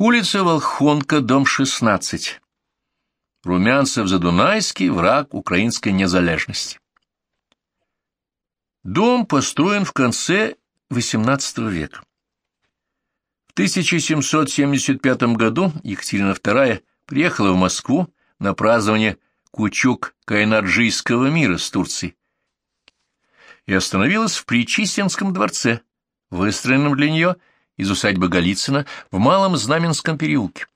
Улица Волхонка, дом 16. Румянцев-Задунайский, враг украинской незалежности. Дом построен в конце XVIII века. В 1775 году Екатерина II приехала в Москву на празднование Кучук-Кайнарджийского мира с Турцией и остановилась в Причистинском дворце, выстроенном для нее из усадьбы Голицына в Малом Знаменском переулке,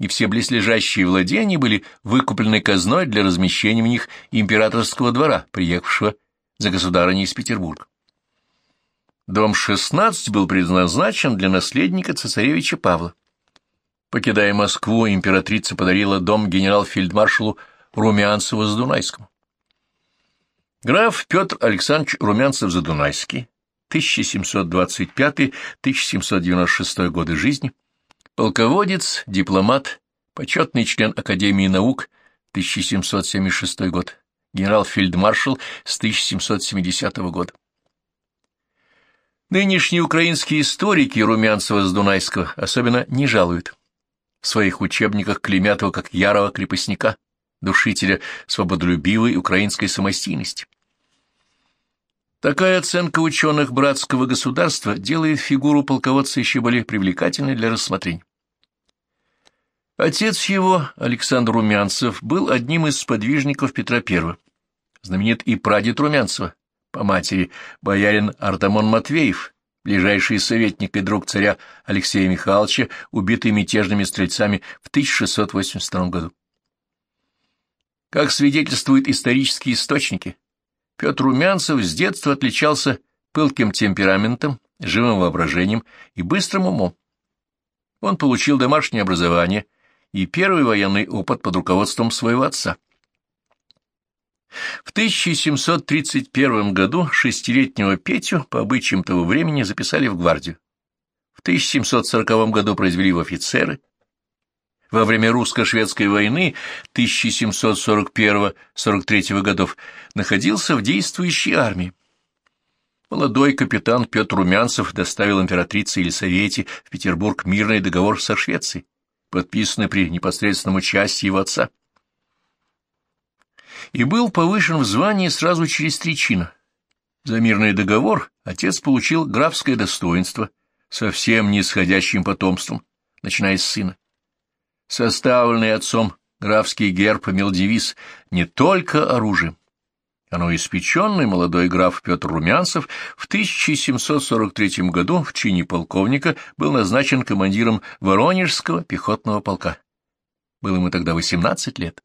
и все близлежащие владения были выкуплены казной для размещения в них императорского двора, приехавшего за государыней из Петербурга. Дом 16 был предназначен для наследника цесаревича Павла. Покидая Москву, императрица подарила дом генерал-фельдмаршалу Румянцеву-Задунайскому. Граф Петр Александрович Румянцев-Задунайский 1725-1796 годы жизни, полководец, дипломат, почетный член Академии наук, 1776 год, генерал-фельдмаршал с 1770 года. Нынешние украинские историки Румянцева с Дунайского особенно не жалуют. В своих учебниках клеймят его как ярого крепостника, душителя свободолюбивой украинской самостийности. Такая оценка ученых братского государства делает фигуру полководца еще более привлекательной для рассмотрения. Отец его, Александр Румянцев, был одним из сподвижников Петра I. Знаменит и прадед Румянцева, по матери, боярин Артамон Матвеев, ближайший советник и друг царя Алексея Михайловича, убитый мятежными стрельцами в 1682 году. Как свидетельствуют исторические источники, Петр Румянцев с детства отличался пылким темпераментом, живым воображением и быстрым умом. Он получил домашнее образование и первый военный опыт под руководством своего отца. В 1731 году шестилетнего Петю по обычаям того времени записали в гвардию. В 1740 году произвели в офицеры, во время русско-шведской войны 1741-43 годов находился в действующей армии. Молодой капитан Петр Румянцев доставил императрице Елисавете в Петербург мирный договор со Швецией, подписанный при непосредственном участии его отца. И был повышен в звании сразу через три чина. За мирный договор отец получил графское достоинство, совсем не исходящим потомством, начиная с сына. Составленный отцом графский герб имел девиз «Не только оружием». Оно испеченный молодой граф Петр Румянцев в 1743 году в чине полковника был назначен командиром Воронежского пехотного полка. Было ему тогда 18 лет.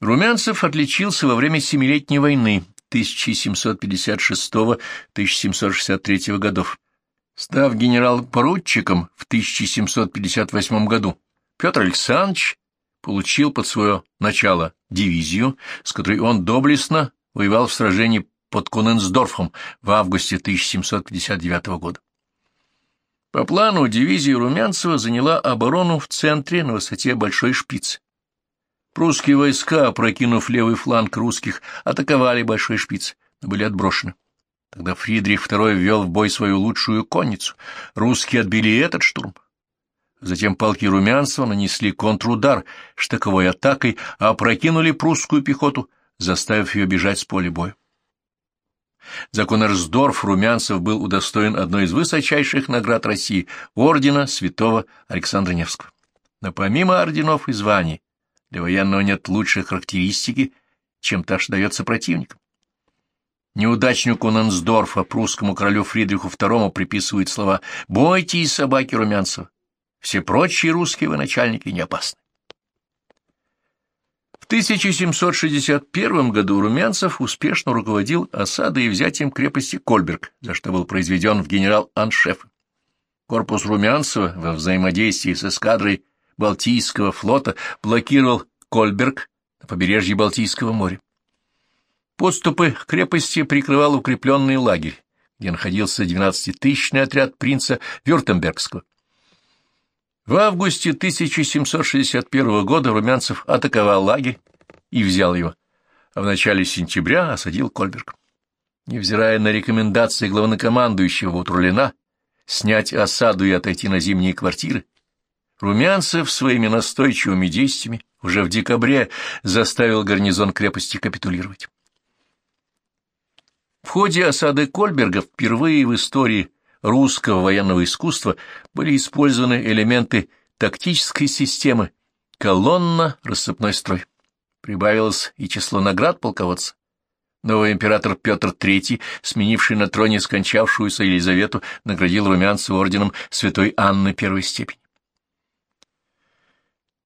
Румянцев отличился во время Семилетней войны 1756-1763 годов Став генерал-поручиком в 1758 году, Петр Александрович получил под свое начало дивизию, с которой он доблестно воевал в сражении под Куненсдорфом в августе 1759 года. По плану дивизия Румянцева заняла оборону в центре на высоте Большой Шпиц. Прусские войска, опрокинув левый фланг русских, атаковали Большой Шпиц, но были отброшены. Тогда Фридрих II ввел в бой свою лучшую конницу. Русские отбили этот штурм. Затем полки Румянцева нанесли контрудар штыковой атакой, а опрокинули прусскую пехоту, заставив ее бежать с поля боя. За Конерсдорф Румянцев был удостоен одной из высочайших наград России — ордена святого Александра Невского. Но помимо орденов и званий, для военного нет лучшей характеристики, чем та, что дается противникам. Неудачнику Нансдорфа, прусскому королю Фридриху II приписывают слова «Бойтесь собаки Румянцева». Все прочие русские военачальники не опасны. В 1761 году Румянцев успешно руководил осадой и взятием крепости Кольберг, за что был произведен в генерал-аншеф. Корпус Румянцева во взаимодействии с эскадрой Балтийского флота блокировал Кольберг на побережье Балтийского моря. Подступы к крепости прикрывал укрепленный лагерь, где находился двенадцатитысячный отряд принца Вюртембергского. В августе 1761 года Румянцев атаковал лагерь и взял его, а в начале сентября осадил Кольберг. Невзирая на рекомендации главнокомандующего Утрулина, снять осаду и отойти на зимние квартиры, Румянцев своими настойчивыми действиями уже в декабре заставил гарнизон крепости капитулировать. В ходе осады Кольберга впервые в истории русского военного искусства были использованы элементы тактической системы колонна-рассыпной строй. Прибавилось и число наград полководца. Новый император Петр III, сменивший на троне скончавшуюся Елизавету, наградил Румянцева орденом святой Анны первой степени.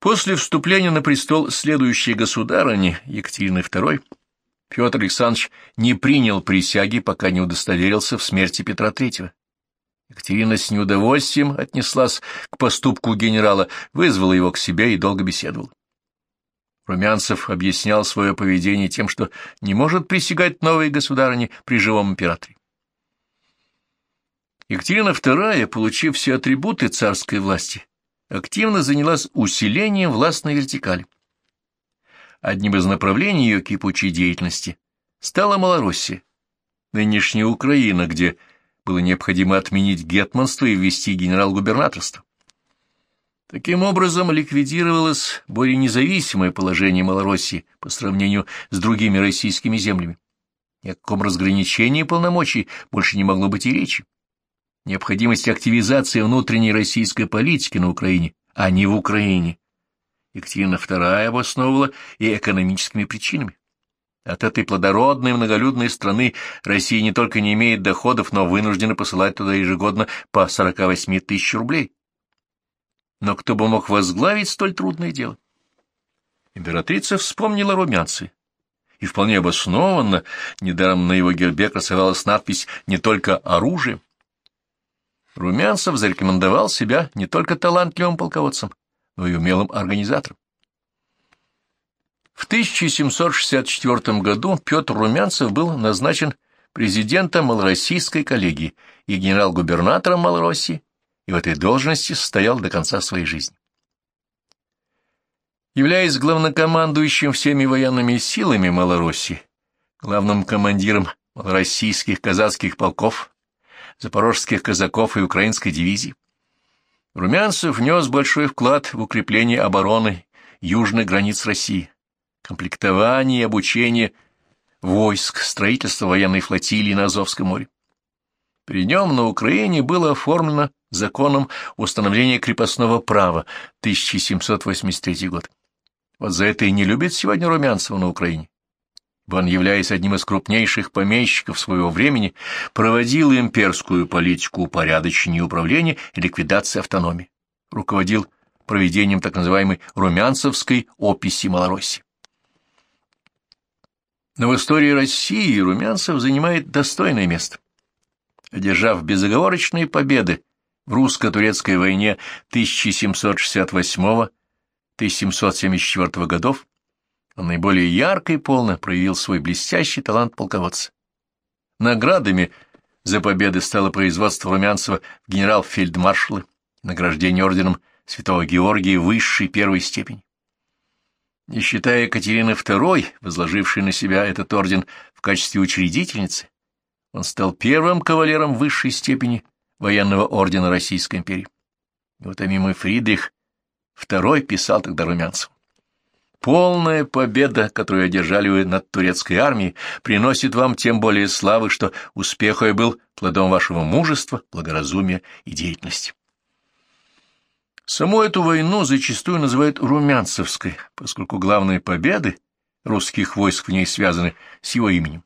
После вступления на престол следующей государыни Екатерины II Петр Александрович не принял присяги, пока не удостоверился в смерти Петра III. Екатерина с неудовольствием отнеслась к поступку генерала, вызвала его к себе и долго беседовала. Румянцев объяснял свое поведение тем, что не может присягать новой государыне при живом императоре. Екатерина II, получив все атрибуты царской власти, активно занялась усилением властной вертикали. Одним из направлений ее кипучей деятельности стала Малороссия, нынешняя Украина, где было необходимо отменить гетманство и ввести генерал-губернаторство. Таким образом ликвидировалось более независимое положение Малороссии по сравнению с другими российскими землями. Ни о каком разграничении полномочий больше не могло быть и речи. Необходимость активизации внутренней российской политики на Украине, а не в Украине. Екатерина II обосновывала и экономическими причинами. От этой плодородной многолюдной страны Россия не только не имеет доходов, но вынуждена посылать туда ежегодно по 48 тысяч рублей. Но кто бы мог возглавить столь трудное дело? Императрица вспомнила румянцы. И вполне обоснованно, недаром на его гербе красовалась надпись «Не только оружие». Румянцев зарекомендовал себя не только талантливым полководцем, но и умелым организатором. В 1764 году Петр Румянцев был назначен президентом Малороссийской коллегии и генерал-губернатором Малороссии и в этой должности стоял до конца своей жизни. Являясь главнокомандующим всеми военными силами Малороссии, главным командиром малороссийских казацких полков, запорожских казаков и украинской дивизии, Румянцев внес большой вклад в укрепление обороны южных границ России, комплектование и обучение войск, строительство военной флотилии на Азовском море. При нем на Украине было оформлено законом установления крепостного права 1783 год. Вот за это и не любит сегодня Румянцева на Украине. Он, являясь одним из крупнейших помещиков своего времени, проводил имперскую политику упорядочения управления и ликвидации автономии, руководил проведением так называемой румянцевской описи Малороссии. Но в истории России Румянцев занимает достойное место одержав безоговорочные победы в русско-турецкой войне 1768-1774 годов, он наиболее ярко и полно проявил свой блестящий талант полководца. Наградами за победы стало производство Румянцева в генерал-фельдмаршалы, награждение орденом Святого Георгия высшей первой степени. Не считая Екатерины II, возложившей на себя этот орден в качестве учредительницы, он стал первым кавалером высшей степени военного ордена Российской империи. Неутомимый Фридрих II писал тогда Румянцеву. Полная победа, которую одержали вы над турецкой армией, приносит вам тем более славы, что успех ее был плодом вашего мужества, благоразумия и деятельности. Саму эту войну зачастую называют Румянцевской, поскольку главные победы русских войск в ней связаны с его именем.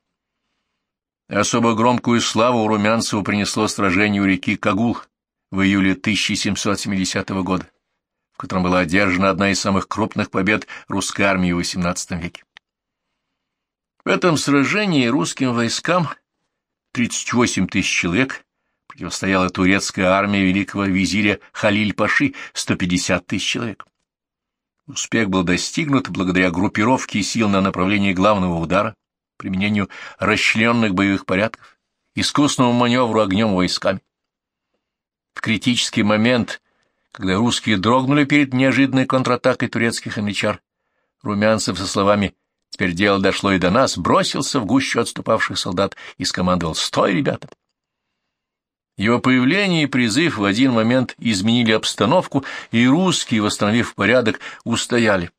Особо громкую славу у Румянцева принесло сражение у реки Кагул в июле 1770 года, в котором была одержана одна из самых крупных побед русской армии в XVIII веке. В этом сражении русским войскам 38 тысяч человек противостояла турецкая армия великого визиря Халиль-Паши 150 тысяч человек. Успех был достигнут благодаря группировке сил на направлении главного удара, применению расчлененных боевых порядков, искусному маневру огнем войсками. В критический момент, когда русские дрогнули перед неожиданной контратакой турецких англичар, Румянцев со словами «Теперь дело дошло и до нас» бросился в гущу отступавших солдат и скомандовал «Стой, ребята!». Его появление и призыв в один момент изменили обстановку, и русские, восстановив порядок, устояли,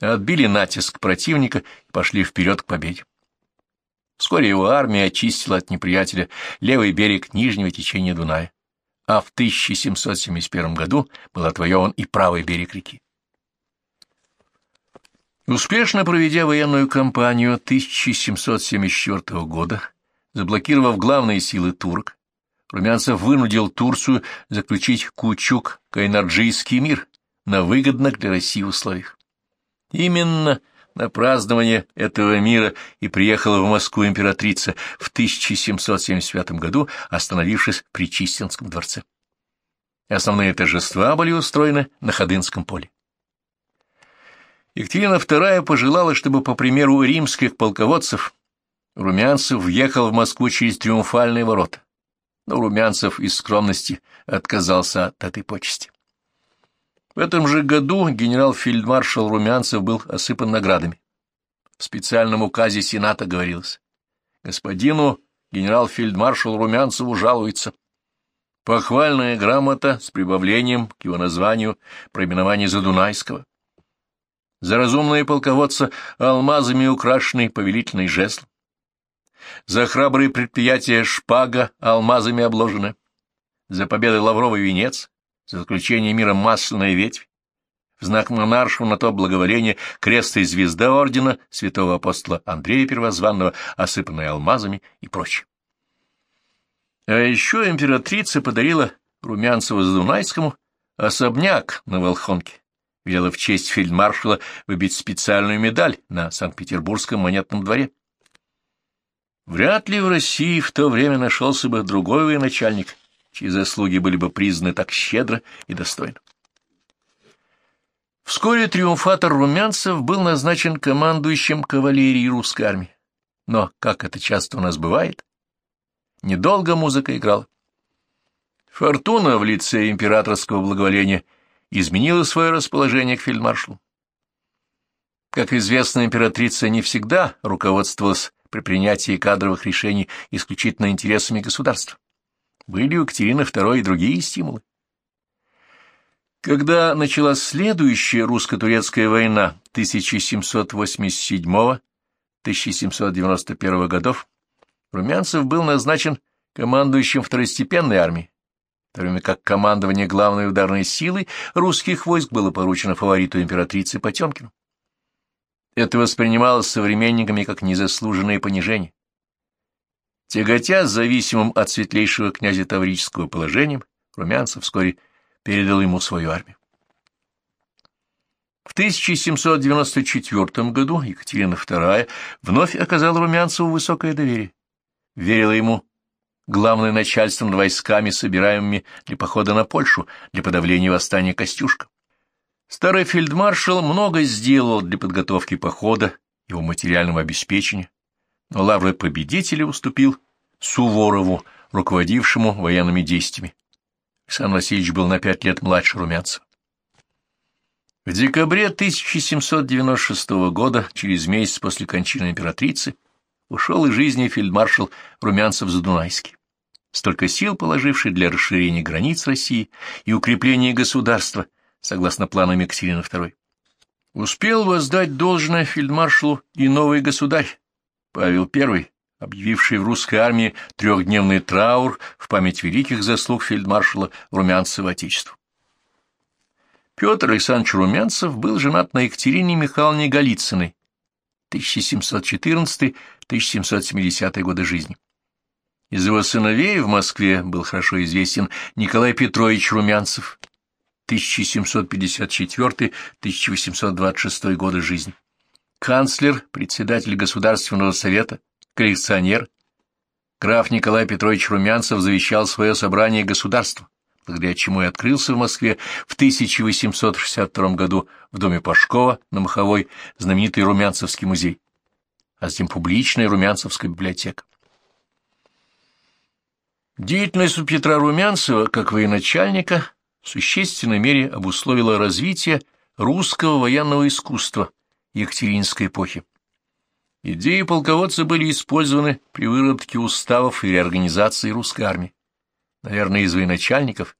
отбили натиск противника и пошли вперед к победе. Вскоре его армия очистила от неприятеля левый берег нижнего течения Дуная, а в 1771 году был отвоеван и правый берег реки. Успешно проведя военную кампанию 1774 года, заблокировав главные силы турок, Румянцев вынудил Турцию заключить Кучук-Кайнарджийский мир на выгодных для России условиях. Именно на празднование этого мира и приехала в Москву императрица в 1775 году, остановившись при Чистинском дворце. Основные торжества были устроены на Ходынском поле. Екатерина II пожелала, чтобы, по примеру римских полководцев, Румянцев въехал в Москву через триумфальные ворота. Но Румянцев из скромности отказался от этой почести. В этом же году генерал-фельдмаршал Румянцев был осыпан наградами. В специальном указе Сената говорилось. Господину генерал-фельдмаршал Румянцеву жалуется. Похвальная грамота с прибавлением к его названию проименования Задунайского за разумные полководца алмазами украшенный повелительный жезл, за храбрые предприятия шпага алмазами обложена, за победы лавровый венец, за заключение мира масляная ветвь, в знак монаршего на то благоволение крест и звезда ордена святого апостола Андрея Первозванного, осыпанная алмазами и прочее. А еще императрица подарила Румянцеву-Задунайскому особняк на Волхонке, велела в честь фельдмаршала выбить специальную медаль на Санкт-Петербургском монетном дворе. Вряд ли в России в то время нашелся бы другой военачальник, чьи заслуги были бы признаны так щедро и достойно. Вскоре триумфатор Румянцев был назначен командующим кавалерией русской армии. Но, как это часто у нас бывает, недолго музыка играла. Фортуна в лице императорского благоволения – изменила свое расположение к фельдмаршалу. Как известно, императрица не всегда руководствовалась при принятии кадровых решений исключительно интересами государства. Были у Екатерины II и другие стимулы. Когда началась следующая русско-турецкая война 1787-1791 годов, Румянцев был назначен командующим второстепенной армией, в то время как командование главной ударной силой русских войск было поручено фавориту императрицы Потемкину. Это воспринималось современниками как незаслуженное понижение. Тяготя зависимым от светлейшего князя Таврического положением, Румянцев вскоре передал ему свою армию. В 1794 году Екатерина II вновь оказала Румянцеву высокое доверие, верила ему главное начальство над войсками, собираемыми для похода на Польшу, для подавления восстания Костюшка. Старый фельдмаршал много сделал для подготовки похода, его материального обеспечения, лавры победителя уступил Суворову, руководившему военными действиями. Александр Васильевич был на пять лет младше Румянцева. В декабре 1796 года, через месяц после кончины императрицы, ушел из жизни фельдмаршал Румянцев-Задунайский столько сил положивший для расширения границ России и укрепления государства, согласно планам Екатерины II. Успел воздать должное фельдмаршалу и новый государь, Павел I, объявивший в русской армии трехдневный траур в память великих заслуг фельдмаршала Румянцева Отечеству. Петр Александрович Румянцев был женат на Екатерине Михайловне Голицыной, 1714-1770 годы жизни. Из его сыновей в Москве был хорошо известен Николай Петрович Румянцев, 1754-1826 годы жизни. Канцлер, председатель Государственного совета, коллекционер. Граф Николай Петрович Румянцев завещал свое собрание государства, благодаря чему и открылся в Москве в 1862 году в доме Пашкова на Маховой знаменитый Румянцевский музей, а затем публичная Румянцевская библиотека. Деятельность у Петра Румянцева, как военачальника, в существенной мере обусловила развитие русского военного искусства Екатеринской эпохи. Идеи полководца были использованы при выработке уставов и реорганизации русской армии. наверное, из военачальников,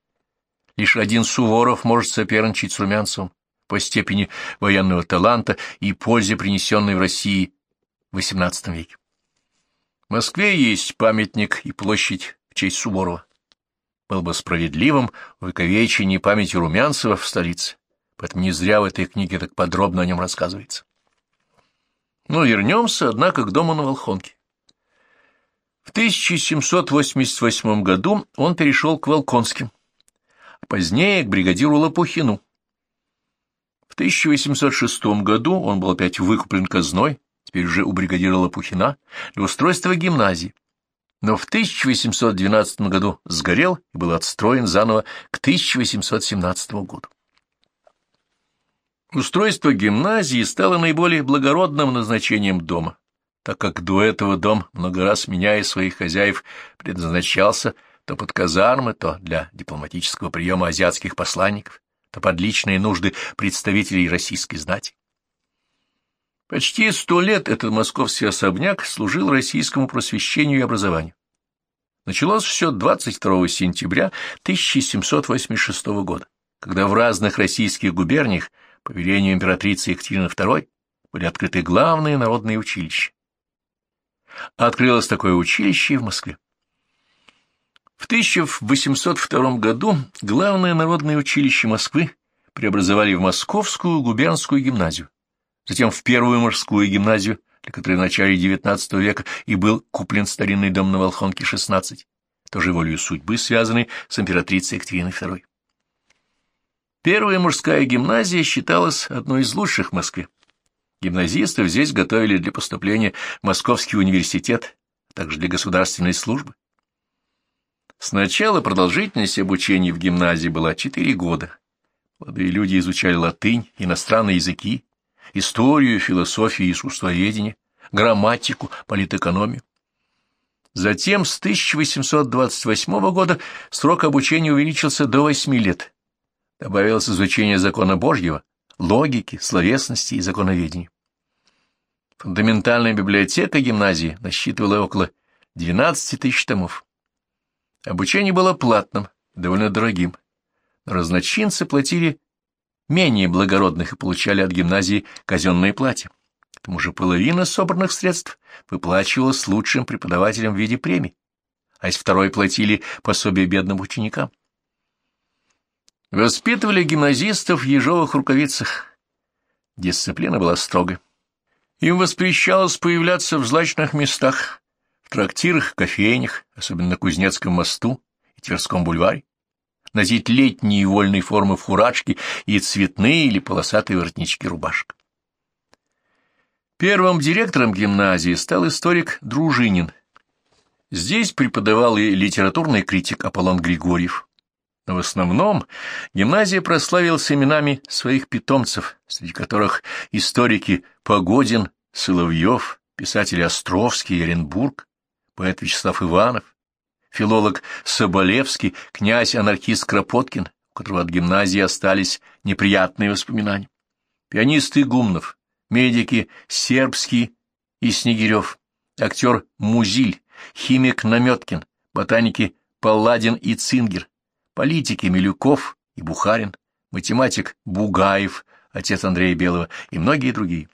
лишь один Суворов может соперничать с Румянцевым по степени военного таланта и пользе, принесенной в России в XVIII веке. В Москве есть памятник и площадь в честь Суворова. Был бы справедливым увековечение памяти Румянцева в столице, поэтому не зря в этой книге так подробно о нем рассказывается. Но вернемся, однако, к дому на Волхонке. В 1788 году он перешел к Волконским, а позднее к бригадиру Лопухину. В 1806 году он был опять выкуплен казной, теперь уже у бригадира Лопухина, для устройства гимназии. Но в 1812 году сгорел и был отстроен заново к 1817 году. Устройство гимназии стало наиболее благородным назначением дома, так как до этого дом, много раз меняя своих хозяев, предназначался то под казармы, то для дипломатического приема азиатских посланников, то под личные нужды представителей российской знати. Почти сто лет этот московский особняк служил российскому просвещению и образованию. Началось все 22 сентября 1786 года, когда в разных российских губерниях по велению императрицы Екатерины II были открыты главные народные училища. Открылось такое училище и в Москве. В 1802 году главное народное училище Москвы преобразовали в Московскую губернскую гимназию затем в первую мужскую гимназию, для которой в начале XIX века и был куплен старинный дом на Волхонке 16, тоже волею судьбы, связанной с императрицей Екатериной II. Первая мужская гимназия считалась одной из лучших в Москве. Гимназистов здесь готовили для поступления в Московский университет, а также для государственной службы. Сначала продолжительность обучения в гимназии была 4 года. Молодые люди изучали латынь, иностранные языки, историю, философию и искусствоведение, грамматику, политэкономию. Затем с 1828 года срок обучения увеличился до 8 лет. Добавилось изучение закона Божьего, логики, словесности и законоведения. Фундаментальная библиотека гимназии насчитывала около 12 тысяч томов. Обучение было платным, довольно дорогим. Но разночинцы платили менее благородных и получали от гимназии казенные платья. К тому же половина собранных средств выплачивалась лучшим преподавателям в виде премий, а из второй платили пособие бедным ученикам. Воспитывали гимназистов в ежовых рукавицах. Дисциплина была строгой. Им воспрещалось появляться в злачных местах, в трактирах, кофейнях, особенно на Кузнецком мосту и Тверском бульваре носить летние вольные формы фуражки и цветные или полосатые воротнички рубашек. Первым директором гимназии стал историк Дружинин. Здесь преподавал и литературный критик Аполлон Григорьев. Но в основном гимназия прославилась именами своих питомцев, среди которых историки Погодин, Соловьев, писатели Островский и Оренбург, поэт Вячеслав Иванов, филолог Соболевский, князь-анархист Кропоткин, у которого от гимназии остались неприятные воспоминания, пианист Игумнов, медики Сербский и Снегирев, актер Музиль, химик Наметкин, ботаники Палладин и Цингер, политики Милюков и Бухарин, математик Бугаев, отец Андрея Белого и многие другие.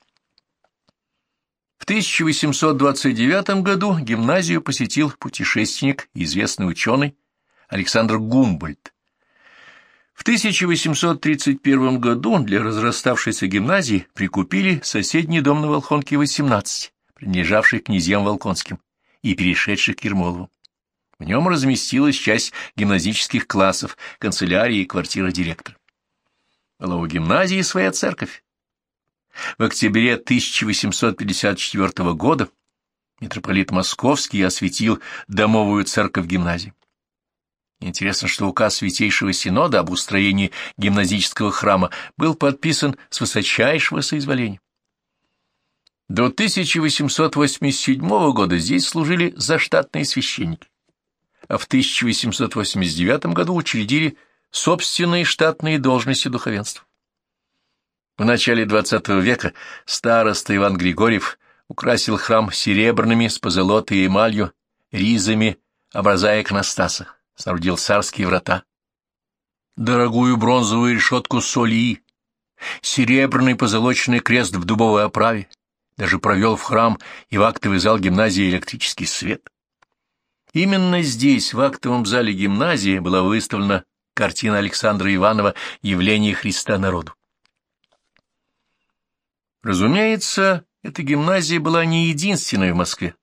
В 1829 году гимназию посетил путешественник и известный ученый Александр Гумбольд. В 1831 году для разраставшейся гимназии прикупили соседний дом на Волхонке 18, принадлежавший князьям Волконским и перешедший к Ермолову. В нем разместилась часть гимназических классов, канцелярии и квартира директора. Была у гимназии своя церковь, в октябре 1854 года митрополит Московский осветил домовую церковь гимназии. Интересно, что указ Святейшего Синода об устроении гимназического храма был подписан с высочайшего соизволения. До 1887 года здесь служили заштатные священники, а в 1889 году учредили собственные штатные должности духовенства. В начале XX века староста Иван Григорьев украсил храм серебряными с позолотой и эмалью ризами образа иконостаса. соорудил царские врата. Дорогую бронзовую решетку соли, серебряный позолоченный крест в дубовой оправе, даже провел в храм и в актовый зал гимназии электрический свет. Именно здесь, в актовом зале гимназии, была выставлена картина Александра Иванова «Явление Христа народу». Разумеется, эта гимназия была не единственной в Москве.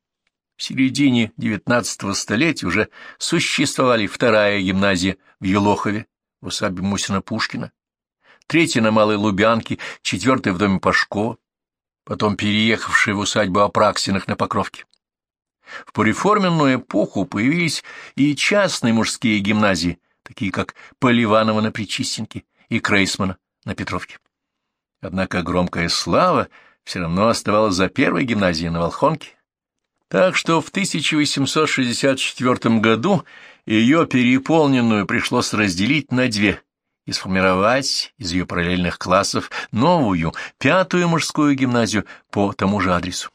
В середине XIX столетия уже существовали вторая гимназия в Елохове, в усадьбе Мусина-Пушкина, третья на Малой Лубянке, четвертая в доме Пашкова, потом переехавшая в усадьбу Апраксиных на Покровке. В пореформенную эпоху появились и частные мужские гимназии, такие как Поливанова на Причистенке и Крейсмана на Петровке. Однако громкая слава все равно оставалась за первой гимназией на Волхонке. Так что в 1864 году ее переполненную пришлось разделить на две и сформировать из ее параллельных классов новую, пятую мужскую гимназию по тому же адресу.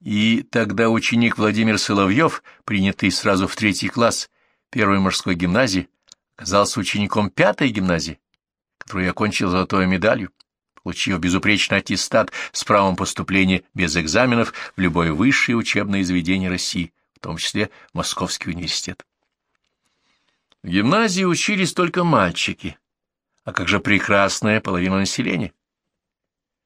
И тогда ученик Владимир Соловьев, принятый сразу в третий класс первой мужской гимназии, оказался учеником пятой гимназии, которую окончил золотой медалью, получив безупречный аттестат с правом поступления без экзаменов в любое высшее учебное заведение России, в том числе Московский университет. В гимназии учились только мальчики, а как же прекрасная половина населения.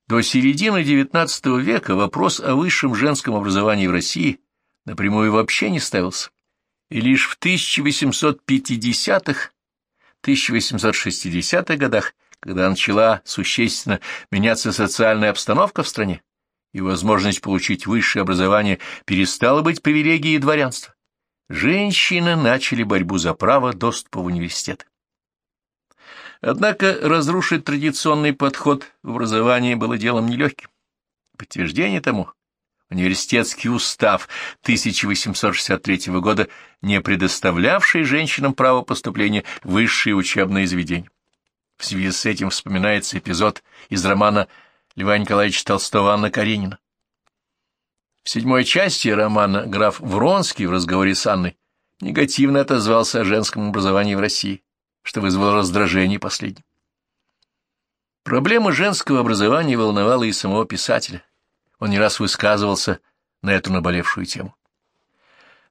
До середины XIX века вопрос о высшем женском образовании в России напрямую вообще не ставился, и лишь в 1850-х, 1860-х годах, когда начала существенно меняться социальная обстановка в стране, и возможность получить высшее образование перестала быть привилегией дворянства, женщины начали борьбу за право доступа в университет. Однако разрушить традиционный подход в образовании было делом нелегким. Подтверждение тому — университетский устав 1863 года, не предоставлявший женщинам право поступления в высшие учебные заведения. В связи с этим вспоминается эпизод из романа Льва Николаевича Толстого «Анна Каренина». В седьмой части романа граф Вронский в разговоре с Анной негативно отозвался о женском образовании в России что вызвало раздражение последнего. Проблема женского образования волновала и самого писателя. Он не раз высказывался на эту наболевшую тему.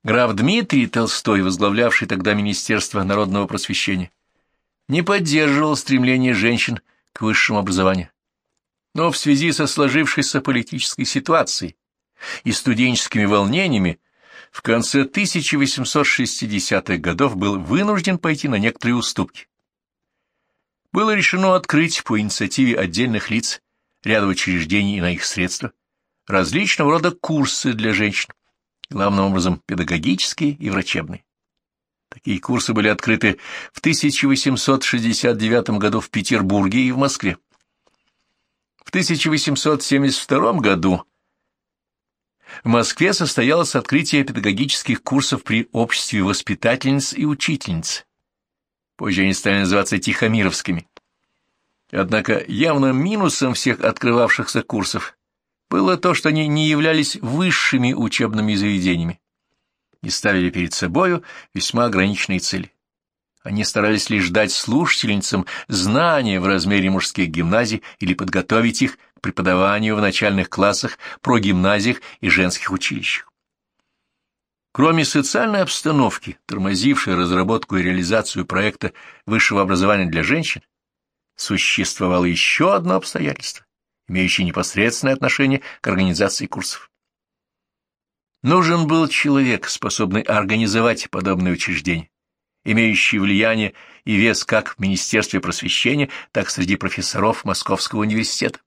Граф Дмитрий Толстой, возглавлявший тогда Министерство народного просвещения, не поддерживал стремление женщин к высшему образованию. Но в связи со сложившейся политической ситуацией и студенческими волнениями в конце 1860-х годов был вынужден пойти на некоторые уступки. Было решено открыть по инициативе отдельных лиц, ряда учреждений и на их средства, различного рода курсы для женщин, главным образом педагогические и врачебные. Такие курсы были открыты в 1869 году в Петербурге и в Москве. В 1872 году в Москве состоялось открытие педагогических курсов при обществе воспитательниц и учительниц. Позже они стали называться тихомировскими. Однако явным минусом всех открывавшихся курсов было то, что они не являлись высшими учебными заведениями и ставили перед собою весьма ограниченные цели. Они старались лишь дать слушательницам знания в размере мужских гимназий или подготовить их преподаванию в начальных классах, прогимназиях и женских училищах. Кроме социальной обстановки, тормозившей разработку и реализацию проекта высшего образования для женщин, существовало еще одно обстоятельство, имеющее непосредственное отношение к организации курсов. Нужен был человек, способный организовать подобные учреждения, имеющий влияние и вес как в Министерстве просвещения, так и среди профессоров Московского университета.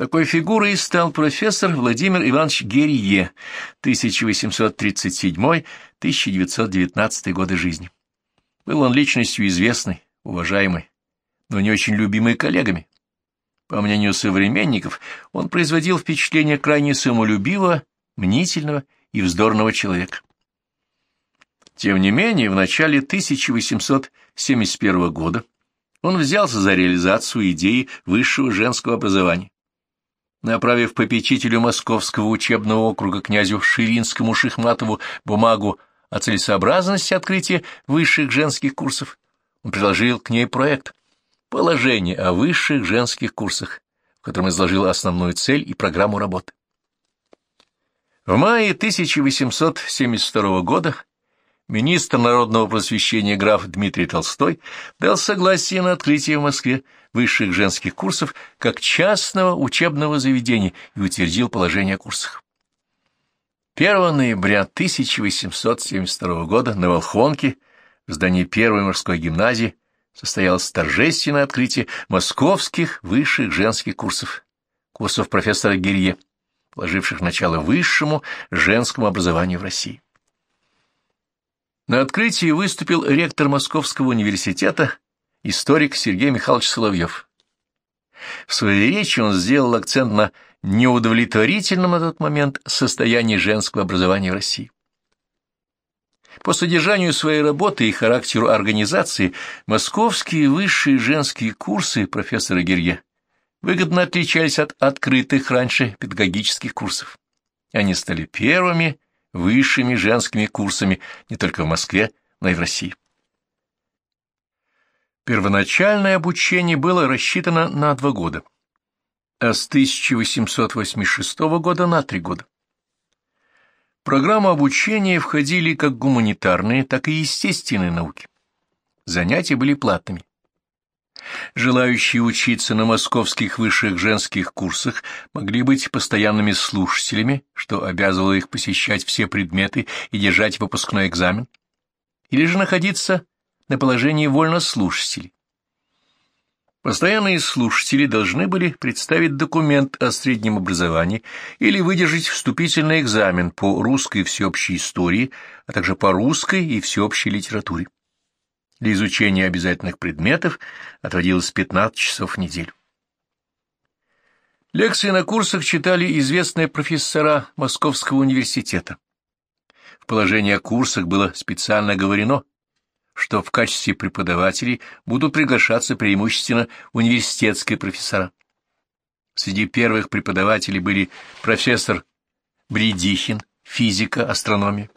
Такой фигурой стал профессор Владимир Иванович Герье, 1837-1919 годы жизни. Был он личностью известной, уважаемой, но не очень любимой коллегами. По мнению современников, он производил впечатление крайне самолюбивого, мнительного и вздорного человека. Тем не менее, в начале 1871 года он взялся за реализацию идеи высшего женского образования. Направив попечителю Московского учебного округа князю Ширинскому Шихматову бумагу о целесообразности открытия высших женских курсов. Он предложил к ней проект «Положение о высших женских курсах», в котором изложил основную цель и программу работы. В мае 1872 года министр народного просвещения граф Дмитрий Толстой дал согласие на открытие в Москве высших женских курсов как частного учебного заведения и утвердил положение о курсах. 1 ноября 1872 года на Волхонке в здании первой морской гимназии состоялось торжественное открытие московских высших женских курсов, курсов профессора Гирье, положивших начало высшему женскому образованию в России. На открытии выступил ректор Московского университета, историк Сергей Михайлович Соловьев. В своей речи он сделал акцент на неудовлетворительном на тот момент состоянии женского образования в России. По содержанию своей работы и характеру организации московские высшие женские курсы профессора Герье выгодно отличались от открытых раньше педагогических курсов. Они стали первыми высшими женскими курсами не только в Москве, но и в России. Первоначальное обучение было рассчитано на два года, а с 1886 года на три года. В программу обучения входили как гуманитарные, так и естественные науки. Занятия были платными. Желающие учиться на московских высших женских курсах могли быть постоянными слушателями, что обязывало их посещать все предметы и держать выпускной экзамен, или же находиться на положении вольнослушателей. Постоянные слушатели должны были представить документ о среднем образовании или выдержать вступительный экзамен по русской всеобщей истории, а также по русской и всеобщей литературе. Для изучения обязательных предметов отводилось 15 часов в неделю. Лекции на курсах читали известные профессора Московского университета. В положении о курсах было специально говорено, что в качестве преподавателей будут приглашаться преимущественно университетские профессора. Среди первых преподавателей были профессор Бредихин, физика, астрономия,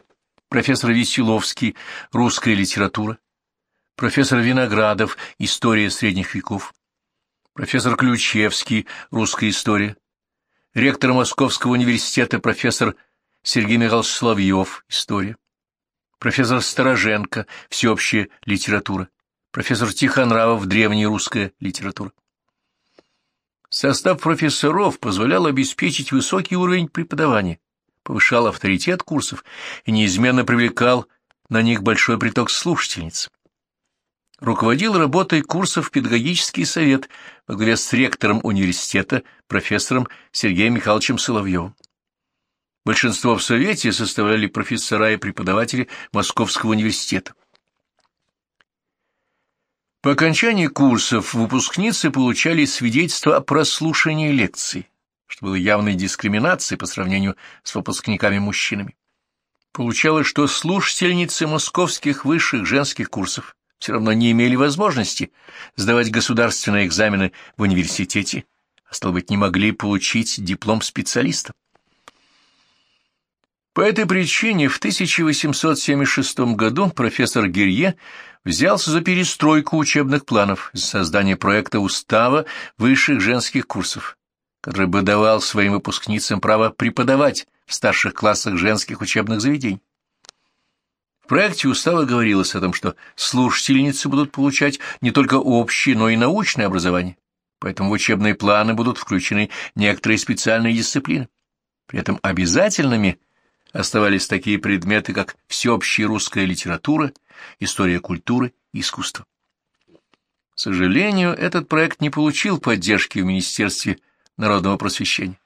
профессор Веселовский, русская литература, профессор Виноградов, история средних веков, профессор Ключевский, русская история, ректор Московского университета профессор Сергей Михайлович Соловьев, история, профессор Староженко, всеобщая литература, профессор Тихонравов, древняя русская литература. Состав профессоров позволял обеспечить высокий уровень преподавания, повышал авторитет курсов и неизменно привлекал на них большой приток слушательниц. Руководил работой курсов педагогический совет во главе с ректором университета, профессором Сергеем Михайловичем Соловьевым. Большинство в Совете составляли профессора и преподаватели Московского университета. По окончании курсов выпускницы получали свидетельство о прослушании лекций, что было явной дискриминацией по сравнению с выпускниками-мужчинами. Получалось, что слушательницы московских высших женских курсов все равно не имели возможности сдавать государственные экзамены в университете, а, стало быть, не могли получить диплом специалиста. По этой причине в 1876 году профессор Гирье взялся за перестройку учебных планов, за создание проекта устава высших женских курсов, который бы давал своим выпускницам право преподавать в старших классах женских учебных заведений. В проекте устава говорилось о том, что слушательницы будут получать не только общее, но и научное образование, поэтому в учебные планы будут включены некоторые специальные дисциплины. При этом обязательными – оставались такие предметы, как всеобщая русская литература, история культуры и искусства. К сожалению, этот проект не получил поддержки в Министерстве народного просвещения.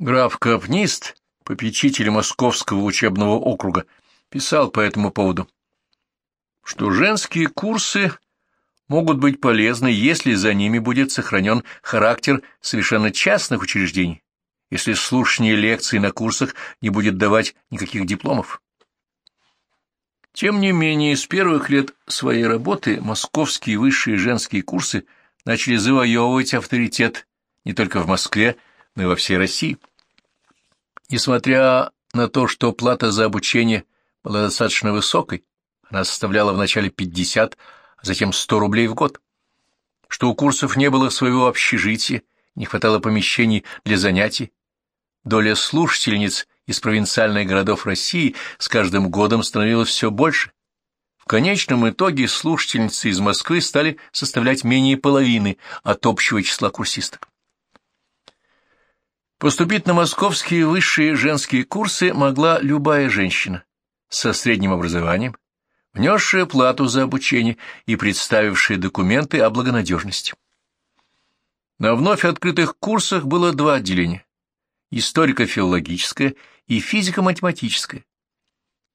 Граф Капнист, попечитель Московского учебного округа, писал по этому поводу, что женские курсы могут быть полезны, если за ними будет сохранен характер совершенно частных учреждений, если слушание лекций на курсах не будет давать никаких дипломов. Тем не менее, с первых лет своей работы московские высшие женские курсы начали завоевывать авторитет не только в Москве, но и во всей России. Несмотря на то, что плата за обучение была достаточно высокой, она составляла вначале 50, а затем 100 рублей в год, что у курсов не было своего общежития, не хватало помещений для занятий, доля слушательниц из провинциальных городов России с каждым годом становилась все больше. В конечном итоге слушательницы из Москвы стали составлять менее половины от общего числа курсисток. Поступить на московские высшие женские курсы могла любая женщина со средним образованием, внесшая плату за обучение и представившая документы о благонадежности. На вновь открытых курсах было два отделения – историко-филологическое и физико-математическое.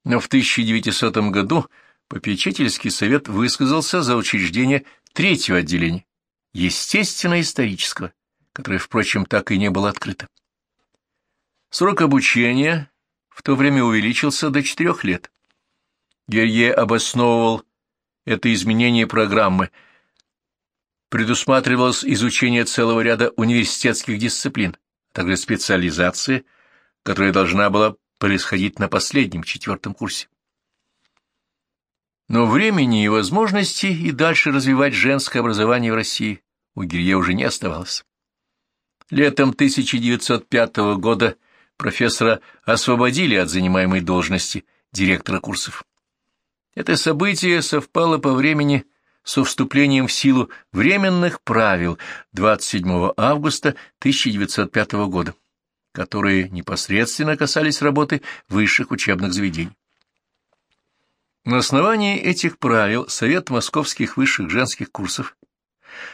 Но в 1900 году попечительский совет высказался за учреждение третьего отделения – естественно-исторического, которое, впрочем, так и не было открыто. Срок обучения в то время увеличился до четырех лет. Герье обосновывал это изменение программы. Предусматривалось изучение целого ряда университетских дисциплин, а также специализация, которая должна была происходить на последнем, четвертом курсе. Но времени и возможности и дальше развивать женское образование в России у Гирье уже не оставалось. Летом 1905 года профессора освободили от занимаемой должности директора курсов. Это событие совпало по времени со вступлением в силу временных правил 27 августа 1905 года, которые непосредственно касались работы высших учебных заведений. На основании этих правил Совет московских высших женских курсов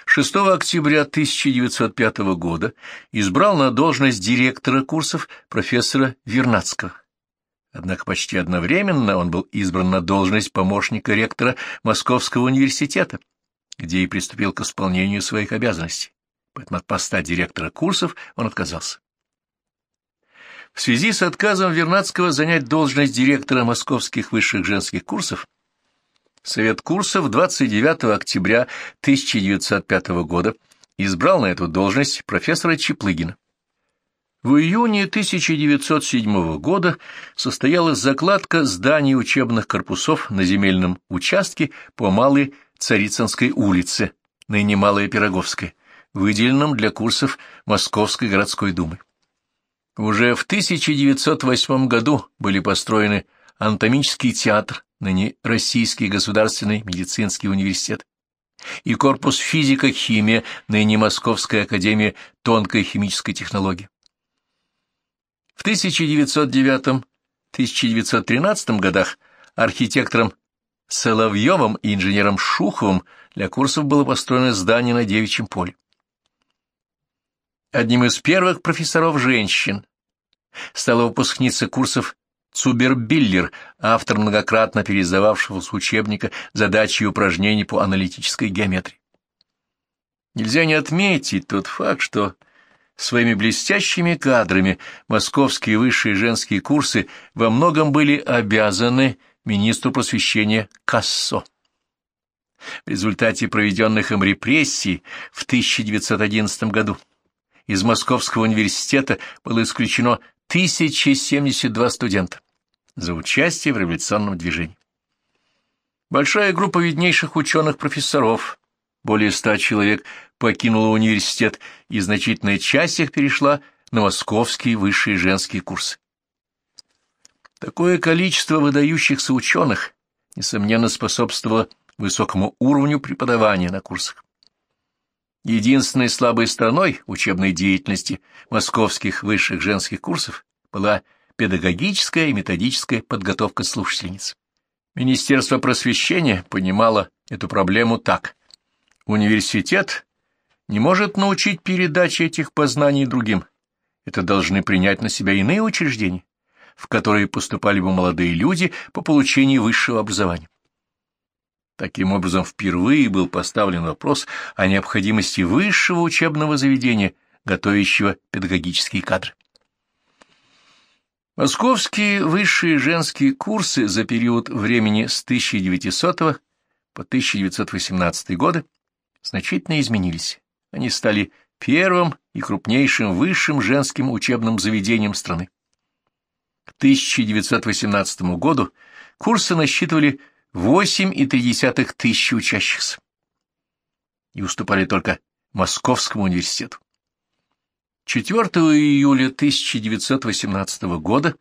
6 октября 1905 года избрал на должность директора курсов профессора Вернадского. Однако почти одновременно он был избран на должность помощника ректора Московского университета, где и приступил к исполнению своих обязанностей. Поэтому от поста директора курсов он отказался. В связи с отказом Вернадского занять должность директора московских высших женских курсов Совет курсов 29 октября 1905 года избрал на эту должность профессора Чеплыгина. В июне 1907 года состоялась закладка зданий учебных корпусов на земельном участке по Малой Царицынской улице, ныне Малая Пироговская, выделенном для курсов Московской городской думы. Уже в 1908 году были построены анатомический театр, ныне Российский государственный медицинский университет, и корпус физика-химия, ныне Московская академия тонкой химической технологии. В 1909-1913 годах архитектором Соловьевым и инженером Шуховым для курсов было построено здание на Девичьем поле. Одним из первых профессоров женщин стала выпускница курсов Цубербиллер, автор многократно переиздававшего учебника задачи и упражнений по аналитической геометрии. Нельзя не отметить тот факт, что своими блестящими кадрами московские высшие женские курсы во многом были обязаны министру просвещения Кассо. В результате проведенных им репрессий в 1911 году из Московского университета было исключено 1072 студента за участие в революционном движении. Большая группа виднейших ученых-профессоров, более ста человек, покинула университет, и значительная часть их перешла на московские высшие женские курсы. Такое количество выдающихся ученых, несомненно, способствовало высокому уровню преподавания на курсах. Единственной слабой стороной учебной деятельности московских высших женских курсов была педагогическая и методическая подготовка слушательниц. Министерство просвещения понимало эту проблему так. Университет не может научить передаче этих познаний другим. Это должны принять на себя иные учреждения, в которые поступали бы молодые люди по получении высшего образования. Таким образом, впервые был поставлен вопрос о необходимости высшего учебного заведения, готовящего педагогические кадры. Московские высшие женские курсы за период времени с 1900 по 1918 годы значительно изменились. Они стали первым и крупнейшим высшим женским учебным заведением страны. К 1918 году Курсы насчитывали 8,3 тысячи учащихся и уступали только Московскому университету. 4 июля 1918 года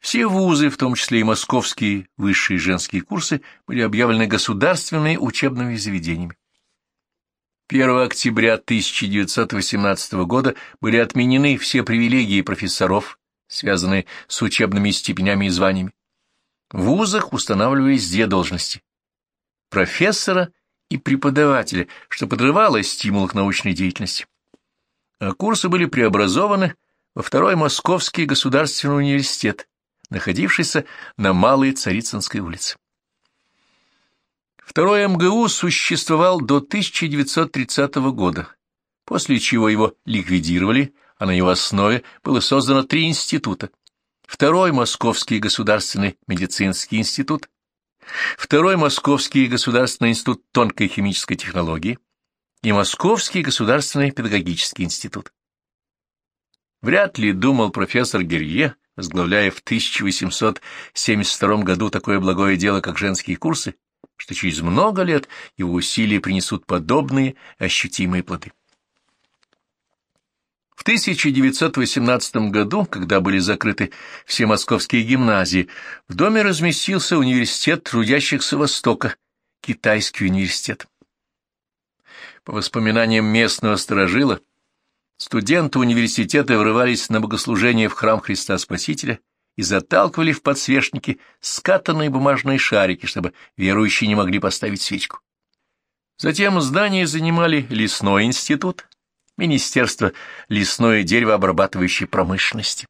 все вузы, в том числе и московские высшие женские курсы, были объявлены государственными учебными заведениями. 1 октября 1918 года были отменены все привилегии профессоров, связанные с учебными степенями и званиями. В вузах устанавливались две должности – профессора и преподавателя, что подрывало стимул к научной деятельности. А курсы были преобразованы во Второй Московский государственный университет, находившийся на Малой Царицынской улице. Второй МГУ существовал до 1930 года, после чего его ликвидировали, а на его основе было создано три института. Второй Московский государственный медицинский институт, Второй Московский государственный институт тонкой химической технологии и Московский государственный педагогический институт. Вряд ли думал профессор Герье, возглавляя в 1872 году такое благое дело, как женские курсы, что через много лет его усилия принесут подобные ощутимые плоды. В 1918 году, когда были закрыты все московские гимназии, в доме разместился университет трудящихся Востока, Китайский университет. По воспоминаниям местного сторожила, студенты университета врывались на богослужение в храм Христа Спасителя и заталкивали в подсвечники скатанные бумажные шарики, чтобы верующие не могли поставить свечку. Затем здание занимали лесной институт, Министерство лесной и деревообрабатывающей промышленности.